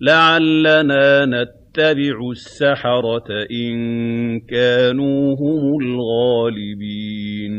لَعَلَّنَا نَتَّبِعُ السَّحَرَةَ إِن كَانُوا هُمُ الْغَالِبِينَ